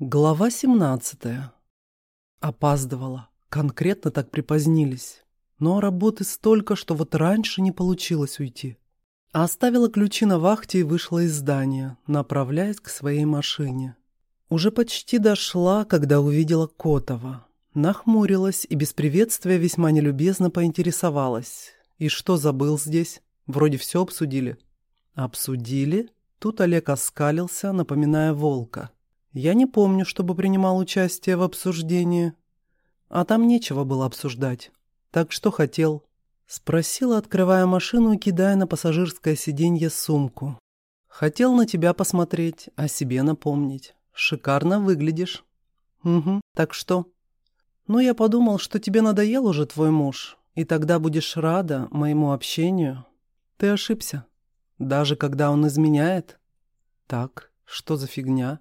Глава 17. Опаздывала. Конкретно так припозднились. Но работы столько, что вот раньше не получилось уйти. Оставила ключи на вахте и вышла из здания, направляясь к своей машине. Уже почти дошла, когда увидела Котова. Нахмурилась и без приветствия весьма нелюбезно поинтересовалась. И что забыл здесь? Вроде все обсудили. Обсудили? Тут Олег оскалился, напоминая волка. Я не помню, чтобы принимал участие в обсуждении. А там нечего было обсуждать. Так что хотел? Спросила, открывая машину и кидая на пассажирское сиденье сумку. Хотел на тебя посмотреть, о себе напомнить. Шикарно выглядишь. Угу, так что? Ну, я подумал, что тебе надоел уже твой муж, и тогда будешь рада моему общению. Ты ошибся. Даже когда он изменяет? Так, что за фигня?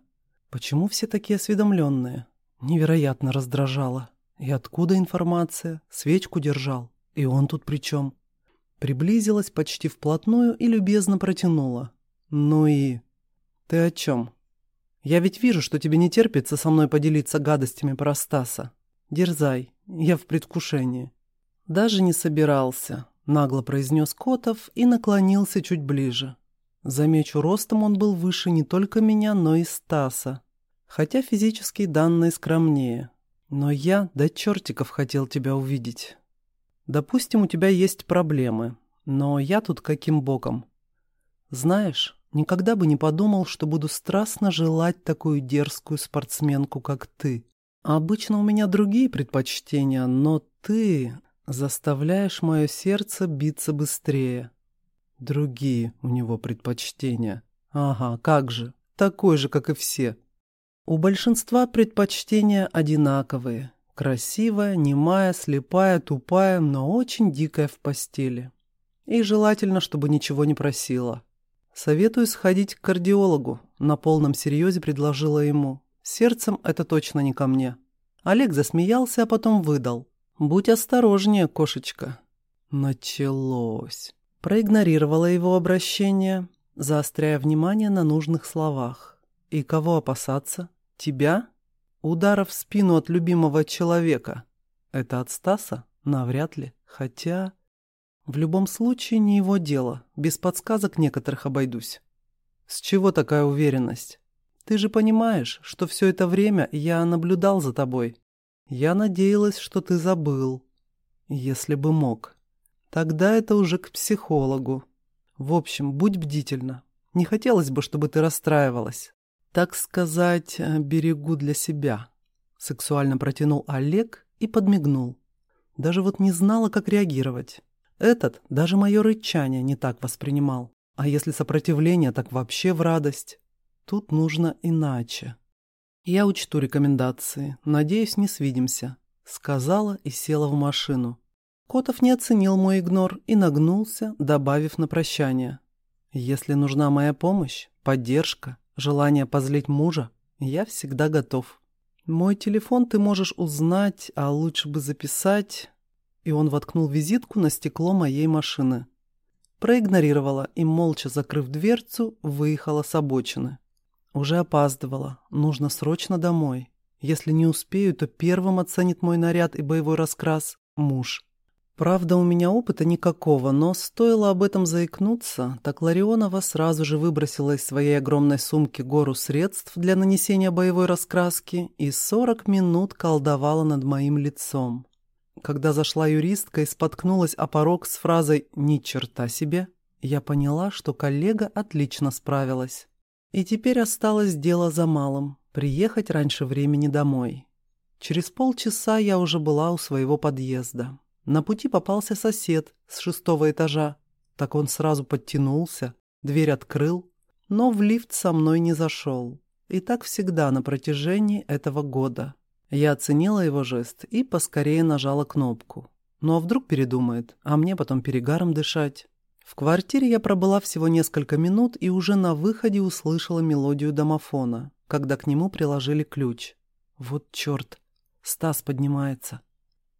Почему все такие осведомленные? Невероятно раздражало. И откуда информация? Свечку держал. И он тут при чем? Приблизилась почти вплотную и любезно протянула. Ну и... Ты о чем? Я ведь вижу, что тебе не терпится со мной поделиться гадостями про Стаса. Дерзай, я в предвкушении. Даже не собирался, нагло произнес Котов и наклонился чуть ближе. Замечу, ростом он был выше не только меня, но и Стаса. Хотя физические данные скромнее. Но я до чертиков хотел тебя увидеть. Допустим, у тебя есть проблемы, но я тут каким боком? Знаешь, никогда бы не подумал, что буду страстно желать такую дерзкую спортсменку, как ты. Обычно у меня другие предпочтения, но ты заставляешь мое сердце биться быстрее. Другие у него предпочтения. Ага, как же. Такой же, как и все. У большинства предпочтения одинаковые. Красивая, немая, слепая, тупая, но очень дикая в постели. И желательно, чтобы ничего не просила. Советую сходить к кардиологу. На полном серьезе предложила ему. Сердцем это точно не ко мне. Олег засмеялся, а потом выдал. «Будь осторожнее, кошечка». Началось проигнорировала его обращение, заостряя внимание на нужных словах. «И кого опасаться? Тебя? Удара в спину от любимого человека. Это от Стаса? Навряд ли. Хотя... В любом случае не его дело. Без подсказок некоторых обойдусь. С чего такая уверенность? Ты же понимаешь, что все это время я наблюдал за тобой. Я надеялась, что ты забыл. Если бы мог». Тогда это уже к психологу. В общем, будь бдительна. Не хотелось бы, чтобы ты расстраивалась. Так сказать, э, берегу для себя. Сексуально протянул Олег и подмигнул. Даже вот не знала, как реагировать. Этот даже мое рычание не так воспринимал. А если сопротивление, так вообще в радость. Тут нужно иначе. Я учту рекомендации. Надеюсь, не свидимся. Сказала и села в машину. Котов не оценил мой игнор и нагнулся, добавив на прощание. «Если нужна моя помощь, поддержка, желание позлить мужа, я всегда готов. Мой телефон ты можешь узнать, а лучше бы записать...» И он воткнул визитку на стекло моей машины. Проигнорировала и, молча закрыв дверцу, выехала с обочины. Уже опаздывала, нужно срочно домой. Если не успею, то первым оценит мой наряд и боевой раскрас муж. Правда, у меня опыта никакого, но стоило об этом заикнуться, так Ларионова сразу же выбросила из своей огромной сумки гору средств для нанесения боевой раскраски и 40 минут колдовала над моим лицом. Когда зашла юристка и споткнулась о порог с фразой «ни черта себе», я поняла, что коллега отлично справилась. И теперь осталось дело за малым – приехать раньше времени домой. Через полчаса я уже была у своего подъезда. На пути попался сосед с шестого этажа. Так он сразу подтянулся, дверь открыл, но в лифт со мной не зашел. И так всегда на протяжении этого года. Я оценила его жест и поскорее нажала кнопку. Ну а вдруг передумает, а мне потом перегаром дышать? В квартире я пробыла всего несколько минут и уже на выходе услышала мелодию домофона, когда к нему приложили ключ. Вот черт, Стас поднимается.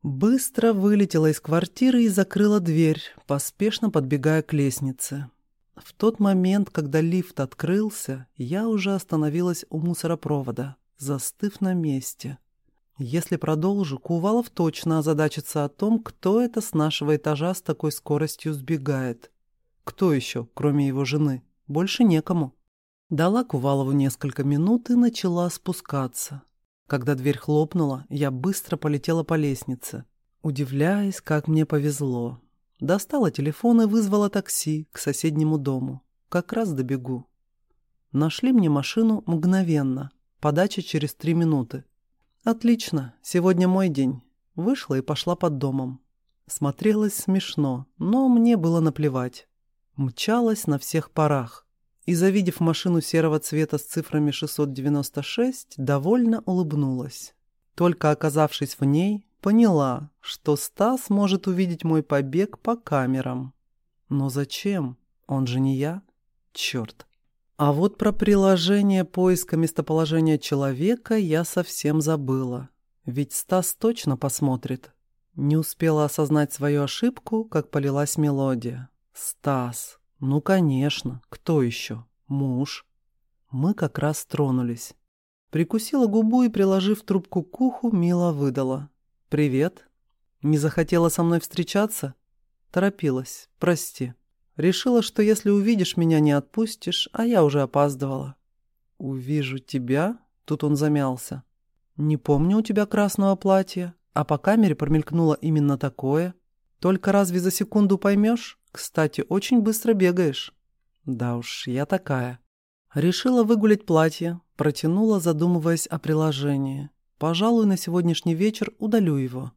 Быстро вылетела из квартиры и закрыла дверь, поспешно подбегая к лестнице. В тот момент, когда лифт открылся, я уже остановилась у мусоропровода. застыв на месте. Если продолжу, Кувалов точно озадачится о том, кто это с нашего этажа с такой скоростью сбегает. Кто еще, кроме его жены? Больше некому. Дала Кувалову несколько минут и начала спускаться. Когда дверь хлопнула, я быстро полетела по лестнице, удивляясь, как мне повезло. Достала телефон и вызвала такси к соседнему дому. Как раз добегу. Нашли мне машину мгновенно. Подача через три минуты. Отлично, сегодня мой день. Вышла и пошла под домом. Смотрелось смешно, но мне было наплевать. Мчалась на всех парах и, завидев машину серого цвета с цифрами 696, довольно улыбнулась. Только оказавшись в ней, поняла, что Стас может увидеть мой побег по камерам. Но зачем? Он же не я. Черт. А вот про приложение поиска местоположения человека я совсем забыла. Ведь Стас точно посмотрит. Не успела осознать свою ошибку, как полилась мелодия. Стас. Ну, конечно. Кто еще? Муж. Мы как раз тронулись. Прикусила губу и, приложив трубку к уху, мило выдала. «Привет. Не захотела со мной встречаться?» Торопилась. «Прости. Решила, что если увидишь меня, не отпустишь, а я уже опаздывала». «Увижу тебя?» Тут он замялся. «Не помню у тебя красного платья, а по камере промелькнуло именно такое. Только разве за секунду поймешь? Кстати, очень быстро бегаешь». «Да уж, я такая». Решила выгулять платье, протянула, задумываясь о приложении. Пожалуй, на сегодняшний вечер удалю его.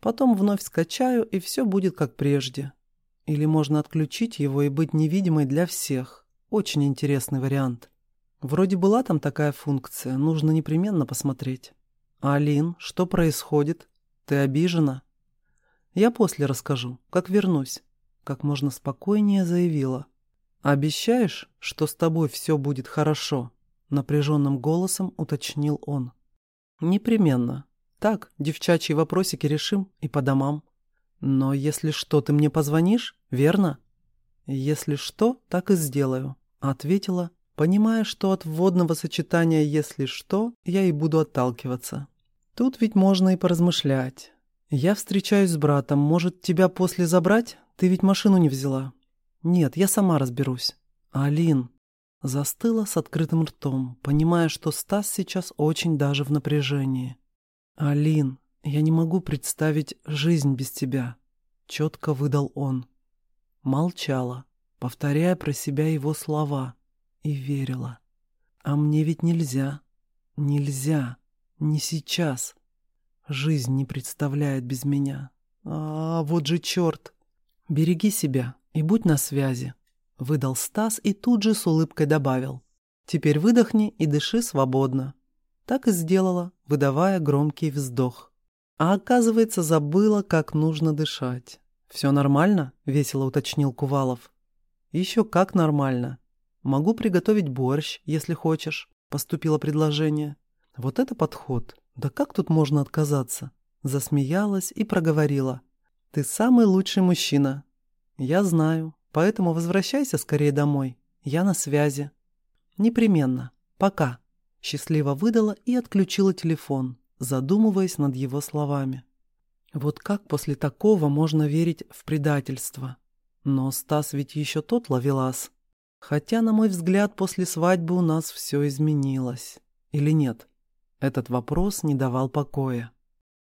Потом вновь скачаю, и все будет как прежде. Или можно отключить его и быть невидимой для всех. Очень интересный вариант. Вроде была там такая функция, нужно непременно посмотреть. «Алин, что происходит? Ты обижена?» «Я после расскажу, как вернусь», — как можно спокойнее заявила. «Обещаешь, что с тобой все будет хорошо?» — напряженным голосом уточнил он. «Непременно. Так, девчачьи вопросики решим и по домам. Но если что, ты мне позвонишь, верно?» «Если что, так и сделаю», — ответила, понимая, что от вводного сочетания «если что» я и буду отталкиваться. Тут ведь можно и поразмышлять. Я встречаюсь с братом, может, тебя после забрать? Ты ведь машину не взяла. Нет, я сама разберусь. Алин застыла с открытым ртом, понимая, что Стас сейчас очень даже в напряжении. Алин, я не могу представить жизнь без тебя, четко выдал он. Молчала, повторяя про себя его слова, и верила. А мне ведь нельзя, нельзя, не сейчас. Жизнь не представляет без меня. А, вот же черт. Береги себя и будь на связи, выдал Стас и тут же с улыбкой добавил. Теперь выдохни и дыши свободно. Так и сделала, выдавая громкий вздох. А оказывается, забыла, как нужно дышать. «Все нормально?» — весело уточнил Кувалов. «Еще как нормально. Могу приготовить борщ, если хочешь», — поступило предложение. «Вот это подход. Да как тут можно отказаться?» Засмеялась и проговорила. «Ты самый лучший мужчина». «Я знаю, поэтому возвращайся скорее домой. Я на связи». «Непременно. Пока». Счастливо выдала и отключила телефон задумываясь над его словами. Вот как после такого можно верить в предательство? Но Стас ведь еще тот ловелас. Хотя, на мой взгляд, после свадьбы у нас все изменилось. Или нет? Этот вопрос не давал покоя.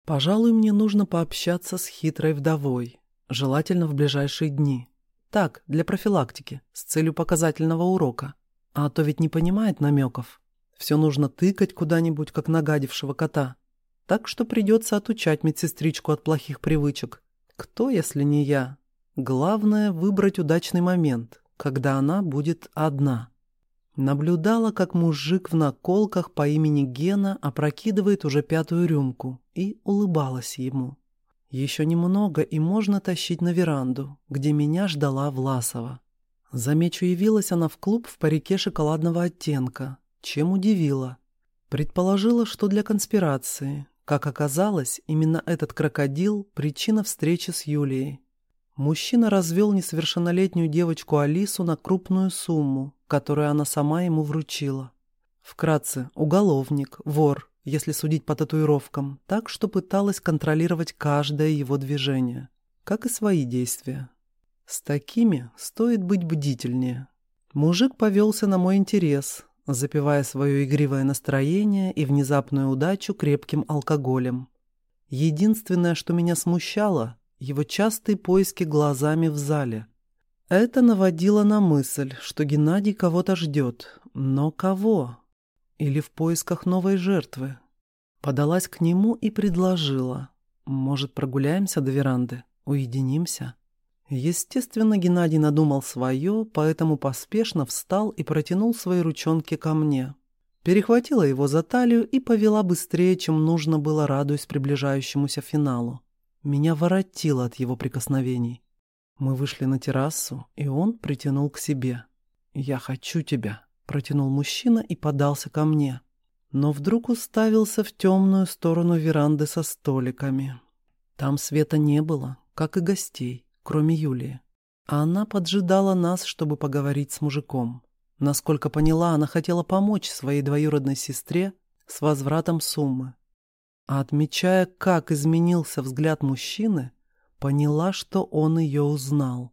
Пожалуй, мне нужно пообщаться с хитрой вдовой, желательно в ближайшие дни. Так, для профилактики, с целью показательного урока. А то ведь не понимает намеков. Все нужно тыкать куда-нибудь, как нагадившего кота. Так что придется отучать медсестричку от плохих привычек. Кто, если не я? Главное — выбрать удачный момент, когда она будет одна. Наблюдала, как мужик в наколках по имени Гена опрокидывает уже пятую рюмку, и улыбалась ему. Еще немного, и можно тащить на веранду, где меня ждала Власова. Замечу, явилась она в клуб в парике шоколадного оттенка, чем удивила. Предположила, что для конспирации. Как оказалось, именно этот крокодил – причина встречи с Юлией. Мужчина развел несовершеннолетнюю девочку Алису на крупную сумму, которую она сама ему вручила. Вкратце, уголовник, вор, если судить по татуировкам, так что пыталась контролировать каждое его движение, как и свои действия. С такими стоит быть бдительнее. Мужик повелся на мой интерес, запивая свое игривое настроение и внезапную удачу крепким алкоголем. Единственное, что меня смущало, его частые поиски глазами в зале. Это наводило на мысль, что Геннадий кого-то ждет. Но кого? Или в поисках новой жертвы? Подалась к нему и предложила. Может, прогуляемся до веранды? Уединимся? Естественно, Геннадий надумал свое, поэтому поспешно встал и протянул свои ручонки ко мне. Перехватила его за талию и повела быстрее, чем нужно было, радуясь приближающемуся финалу. Меня воротило от его прикосновений. Мы вышли на террасу, и он притянул к себе. «Я хочу тебя», — протянул мужчина и подался ко мне. Но вдруг уставился в темную сторону веранды со столиками. Там света не было, как и гостей кроме Юлии. А она поджидала нас, чтобы поговорить с мужиком. Насколько поняла, она хотела помочь своей двоюродной сестре с возвратом суммы. А отмечая, как изменился взгляд мужчины, поняла, что он ее узнал.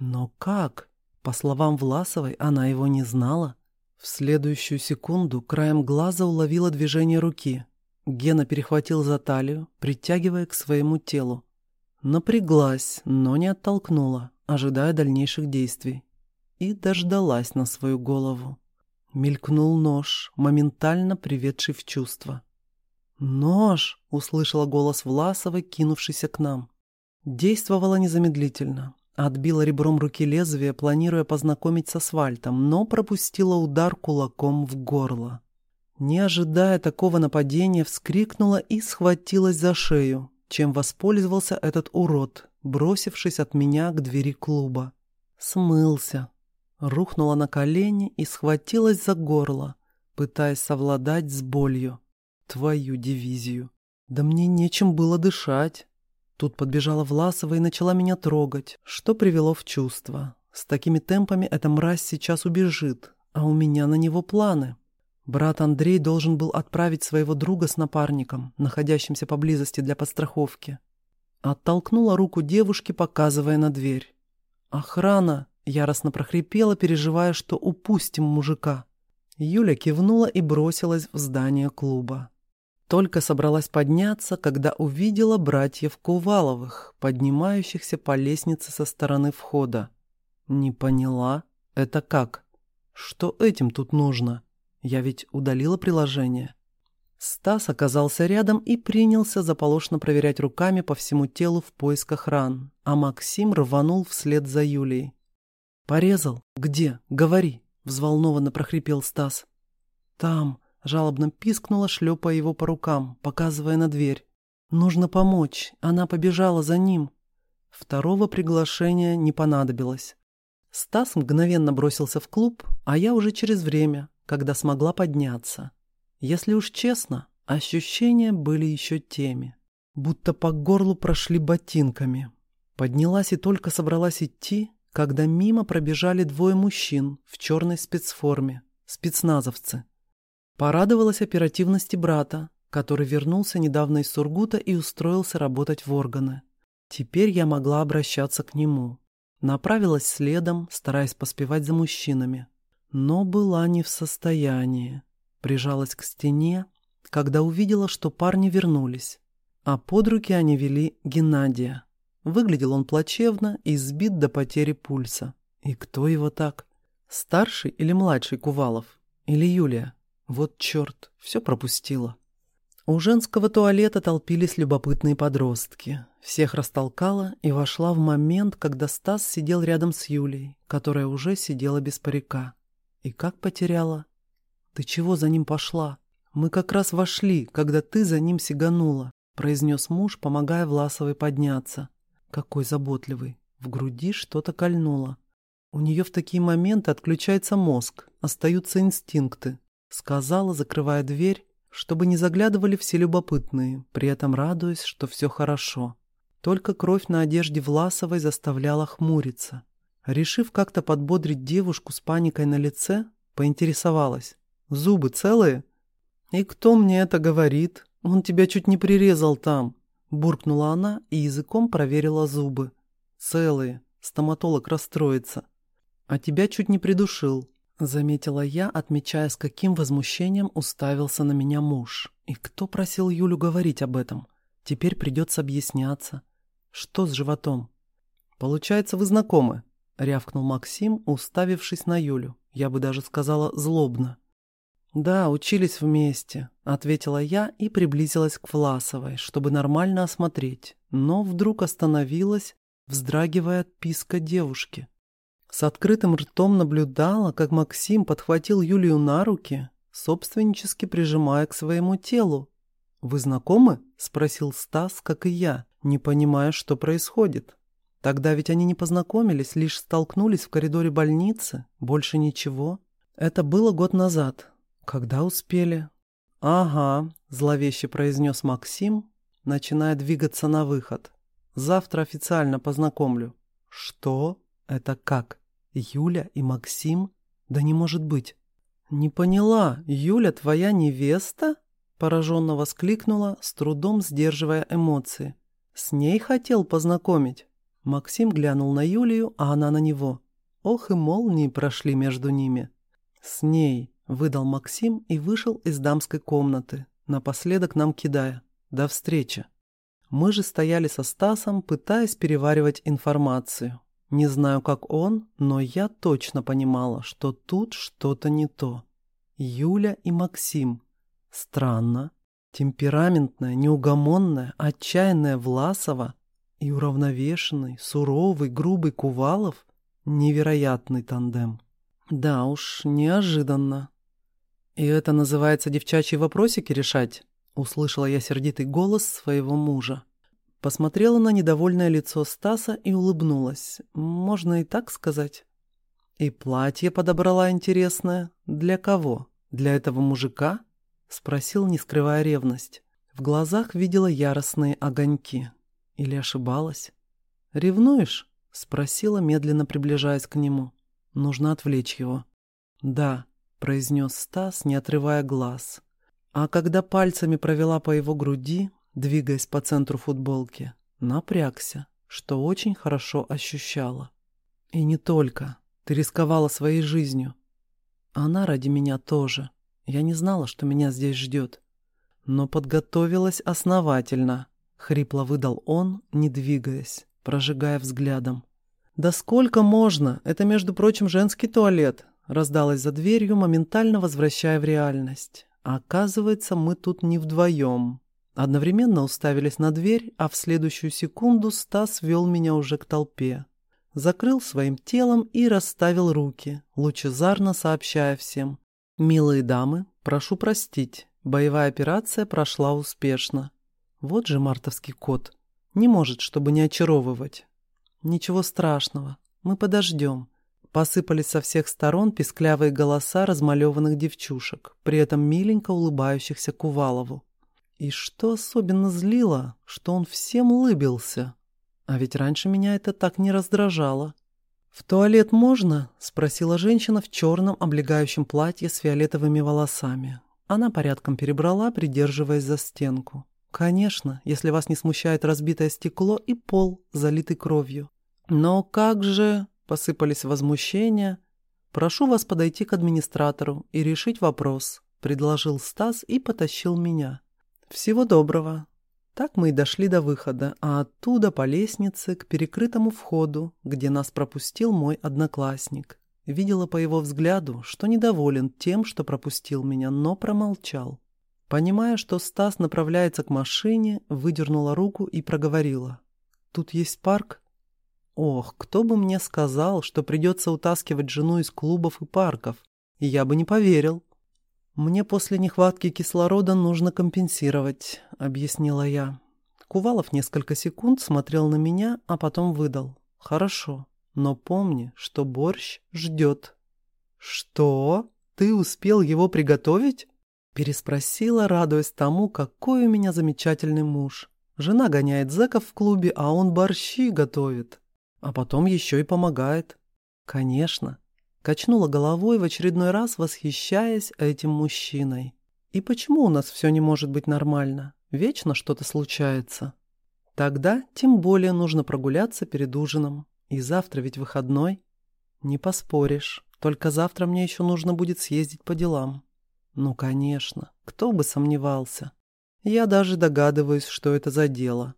Но как? По словам Власовой, она его не знала. В следующую секунду краем глаза уловила движение руки. Гена перехватил за талию, притягивая к своему телу. Напряглась, но не оттолкнула, ожидая дальнейших действий. И дождалась на свою голову. Мелькнул нож, моментально приведший в чувство. «Нож!» — услышала голос Власовой, кинувшийся к нам. Действовала незамедлительно. Отбила ребром руки лезвие, планируя познакомить с асфальтом, но пропустила удар кулаком в горло. Не ожидая такого нападения, вскрикнула и схватилась за шею, чем воспользовался этот урод, бросившись от меня к двери клуба. Смылся. Рухнула на колени и схватилась за горло, пытаясь совладать с болью. Твою дивизию. Да мне нечем было дышать. Тут подбежала Власова и начала меня трогать, что привело в чувство. С такими темпами эта мразь сейчас убежит, а у меня на него планы. Брат Андрей должен был отправить своего друга с напарником, находящимся поблизости для подстраховки. Оттолкнула руку девушки, показывая на дверь. «Охрана!» — яростно прохрипела, переживая, что упустим мужика. Юля кивнула и бросилась в здание клуба. Только собралась подняться, когда увидела братьев Куваловых, поднимающихся по лестнице со стороны входа. Не поняла, это как? Что этим тут нужно? Я ведь удалила приложение. Стас оказался рядом и принялся заполошно проверять руками по всему телу в поисках ран, а Максим рванул вслед за Юлией. «Порезал? Где? Говори!» — взволнованно прохрипел Стас. «Там!» — жалобно пискнула, шлепая его по рукам, показывая на дверь. «Нужно помочь!» Она побежала за ним. Второго приглашения не понадобилось. Стас мгновенно бросился в клуб, а я уже через время, когда смогла подняться. Если уж честно, ощущения были еще теми. Будто по горлу прошли ботинками. Поднялась и только собралась идти, когда мимо пробежали двое мужчин в черной спецформе, спецназовцы. Порадовалась оперативности брата, который вернулся недавно из Сургута и устроился работать в органы. Теперь я могла обращаться к нему. Направилась следом, стараясь поспевать за мужчинами но была не в состоянии. Прижалась к стене, когда увидела, что парни вернулись, а под руки они вели Геннадия. Выглядел он плачевно и сбит до потери пульса. И кто его так? Старший или младший Кувалов? Или Юлия? Вот черт, все пропустила. У женского туалета толпились любопытные подростки. Всех растолкала и вошла в момент, когда Стас сидел рядом с Юлей, которая уже сидела без парика. И как потеряла? Ты чего за ним пошла? Мы как раз вошли, когда ты за ним сиганула, произнес муж, помогая Власовой подняться. Какой заботливый. В груди что-то кольнуло. У нее в такие моменты отключается мозг, остаются инстинкты. Сказала, закрывая дверь, чтобы не заглядывали все любопытные, при этом радуясь, что все хорошо. Только кровь на одежде Власовой заставляла хмуриться. Решив как-то подбодрить девушку с паникой на лице, поинтересовалась. Зубы целые?» «И кто мне это говорит? Он тебя чуть не прирезал там!» Буркнула она и языком проверила зубы. «Целые. Стоматолог расстроится. А тебя чуть не придушил», — заметила я, отмечая, с каким возмущением уставился на меня муж. «И кто просил Юлю говорить об этом? Теперь придется объясняться. Что с животом?» «Получается, вы знакомы?» — рявкнул Максим, уставившись на Юлю. Я бы даже сказала злобно. «Да, учились вместе», — ответила я и приблизилась к Власовой, чтобы нормально осмотреть, но вдруг остановилась, вздрагивая от писка девушки. С открытым ртом наблюдала, как Максим подхватил Юлию на руки, собственнически прижимая к своему телу. «Вы знакомы?» — спросил Стас, как и я, не понимая, что происходит. Тогда ведь они не познакомились, лишь столкнулись в коридоре больницы. Больше ничего. Это было год назад. Когда успели? «Ага», — зловеще произнес Максим, начиная двигаться на выход. «Завтра официально познакомлю». «Что? Это как? Юля и Максим? Да не может быть». «Не поняла, Юля твоя невеста?» Пораженно воскликнула, с трудом сдерживая эмоции. «С ней хотел познакомить?» Максим глянул на Юлию, а она на него. Ох и молнии прошли между ними. «С ней», — выдал Максим и вышел из дамской комнаты, напоследок нам кидая. «До встречи». Мы же стояли со Стасом, пытаясь переваривать информацию. Не знаю, как он, но я точно понимала, что тут что-то не то. Юля и Максим. Странно. Темпераментная, неугомонная, отчаянная Власова и уравновешенный, суровый, грубый Кувалов — невероятный тандем. Да уж, неожиданно. И это называется девчачьи вопросики решать? Услышала я сердитый голос своего мужа. Посмотрела на недовольное лицо Стаса и улыбнулась. Можно и так сказать. И платье подобрала интересное. Для кого? Для этого мужика? Спросил, не скрывая ревность. В глазах видела яростные огоньки. Или ошибалась? «Ревнуешь?» — спросила, медленно приближаясь к нему. Нужно отвлечь его. «Да», — произнес Стас, не отрывая глаз. А когда пальцами провела по его груди, двигаясь по центру футболки, напрягся, что очень хорошо ощущала. И не только. Ты рисковала своей жизнью. Она ради меня тоже. Я не знала, что меня здесь ждет. Но подготовилась основательно. — хрипло выдал он, не двигаясь, прожигая взглядом. «Да сколько можно? Это, между прочим, женский туалет», — раздалась за дверью, моментально возвращая в реальность. Оказывается, мы тут не вдвоем. Одновременно уставились на дверь, а в следующую секунду Стас вел меня уже к толпе. Закрыл своим телом и расставил руки, лучезарно сообщая всем. «Милые дамы, прошу простить, боевая операция прошла успешно. Вот же мартовский кот. Не может, чтобы не очаровывать. Ничего страшного. Мы подождем. Посыпались со всех сторон писклявые голоса размалеванных девчушек, при этом миленько улыбающихся Кувалову. И что особенно злило, что он всем улыбился. А ведь раньше меня это так не раздражало. «В туалет можно?» — спросила женщина в черном облегающем платье с фиолетовыми волосами. Она порядком перебрала, придерживаясь за стенку. Конечно, если вас не смущает разбитое стекло и пол, залитый кровью. Но как же, посыпались возмущения. Прошу вас подойти к администратору и решить вопрос, предложил Стас и потащил меня. Всего доброго. Так мы и дошли до выхода, а оттуда по лестнице к перекрытому входу, где нас пропустил мой одноклассник. Видела по его взгляду, что недоволен тем, что пропустил меня, но промолчал. Понимая, что Стас направляется к машине, выдернула руку и проговорила. «Тут есть парк?» Ох, кто бы мне сказал, что придется утаскивать жену из клубов и парков, я бы не поверил. «Мне после нехватки кислорода нужно компенсировать», — объяснила я. Кувалов несколько секунд смотрел на меня, а потом выдал. «Хорошо, но помни, что борщ ждет». «Что? Ты успел его приготовить?» Переспросила, радуясь тому, какой у меня замечательный муж. Жена гоняет зэков в клубе, а он борщи готовит. А потом еще и помогает. Конечно. Качнула головой в очередной раз, восхищаясь этим мужчиной. И почему у нас все не может быть нормально? Вечно что-то случается. Тогда тем более нужно прогуляться перед ужином. И завтра ведь выходной. Не поспоришь. Только завтра мне еще нужно будет съездить по делам. Ну, конечно. Кто бы сомневался. Я даже догадываюсь, что это за дело.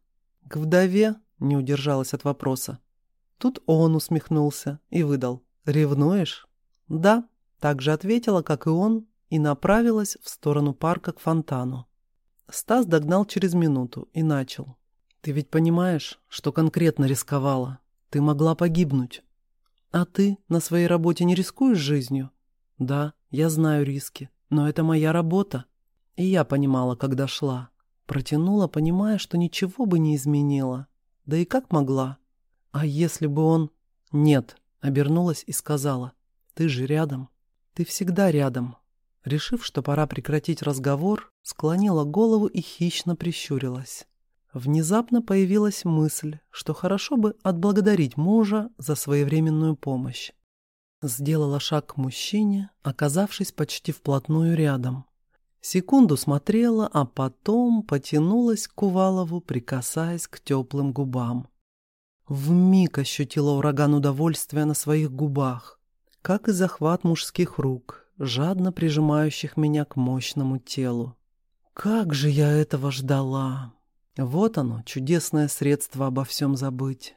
К вдове не удержалась от вопроса. Тут он усмехнулся и выдал. «Ревнуешь?» «Да», так же ответила, как и он, и направилась в сторону парка к фонтану. Стас догнал через минуту и начал. «Ты ведь понимаешь, что конкретно рисковала? Ты могла погибнуть. А ты на своей работе не рискуешь жизнью? Да, я знаю риски, но это моя работа. И я понимала, когда шла. Протянула, понимая, что ничего бы не изменила. Да и как могла? А если бы он... Нет, обернулась и сказала. Ты же рядом. Ты всегда рядом. Решив, что пора прекратить разговор, склонила голову и хищно прищурилась. Внезапно появилась мысль, что хорошо бы отблагодарить мужа за своевременную помощь. Сделала шаг к мужчине, оказавшись почти вплотную рядом. Секунду смотрела, а потом потянулась к Кувалову, прикасаясь к теплым губам. Вмиг ощутила ураган удовольствия на своих губах, как и захват мужских рук, жадно прижимающих меня к мощному телу. Как же я этого ждала! Вот оно, чудесное средство обо всем забыть.